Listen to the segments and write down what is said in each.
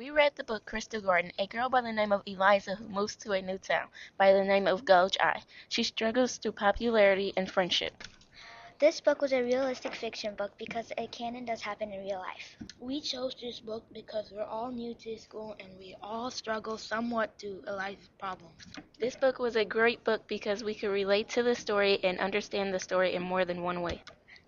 We read the book Crystal Garden, a girl by the name of Eliza who moves to a new town by the name of Gulch Eye. She struggles through popularity and friendship. This book was a realistic fiction book because a canon does happen in real life. We chose this book because we're all new to school and we all struggle somewhat to Eliza's problems. This book was a great book because we could relate to the story and understand the story in more than one way.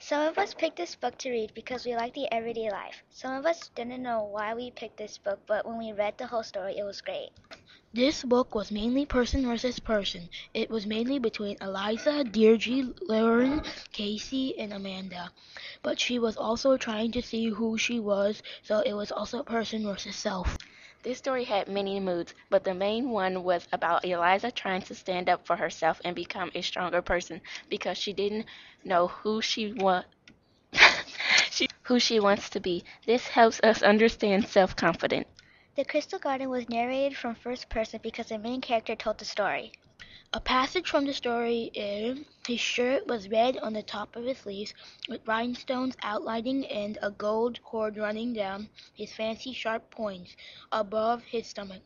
Some of us picked this book to read because we like the everyday life. Some of us didn't know why we picked this book, but when we read the whole story, it was great. This book was mainly person versus person. It was mainly between Eliza, Deirdre, Lauren, Casey, and Amanda. But she was also trying to see who she was, so it was also person versus self. This story had many moods, but the main one was about Eliza trying to stand up for herself and become a stronger person because she didn't know who she was. who she wants to be. This helps us understand self-confidence. The Crystal Garden was narrated from first person because the main character told the story. A passage from the story is his shirt was red on the top of his sleeves, with rhinestones outlining and a gold cord running down his fancy sharp points above his stomach.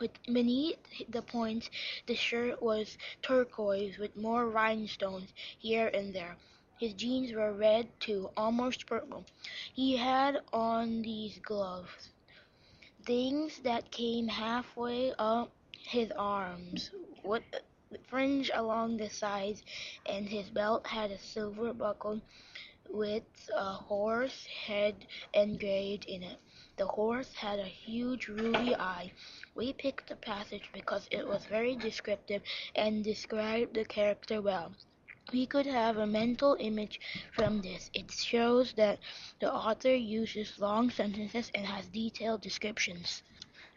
With beneath the points, the shirt was turquoise with more rhinestones here and there. His jeans were red too, almost purple. He had on these gloves, things that came halfway up his arms, with fringe along the sides, and his belt had a silver buckle with a horse head engraved in it. The horse had a huge ruby eye. We picked the passage because it was very descriptive and described the character well. We could have a mental image from this. It shows that the author uses long sentences and has detailed descriptions.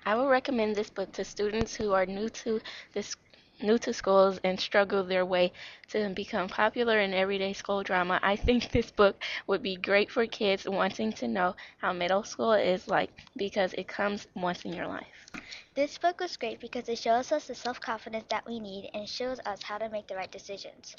I would recommend this book to students who are new to this new to schools and struggle their way to become popular in everyday school drama. I think this book would be great for kids wanting to know how middle school is like because it comes once in your life. This book was great because it shows us the self confidence that we need and shows us how to make the right decisions.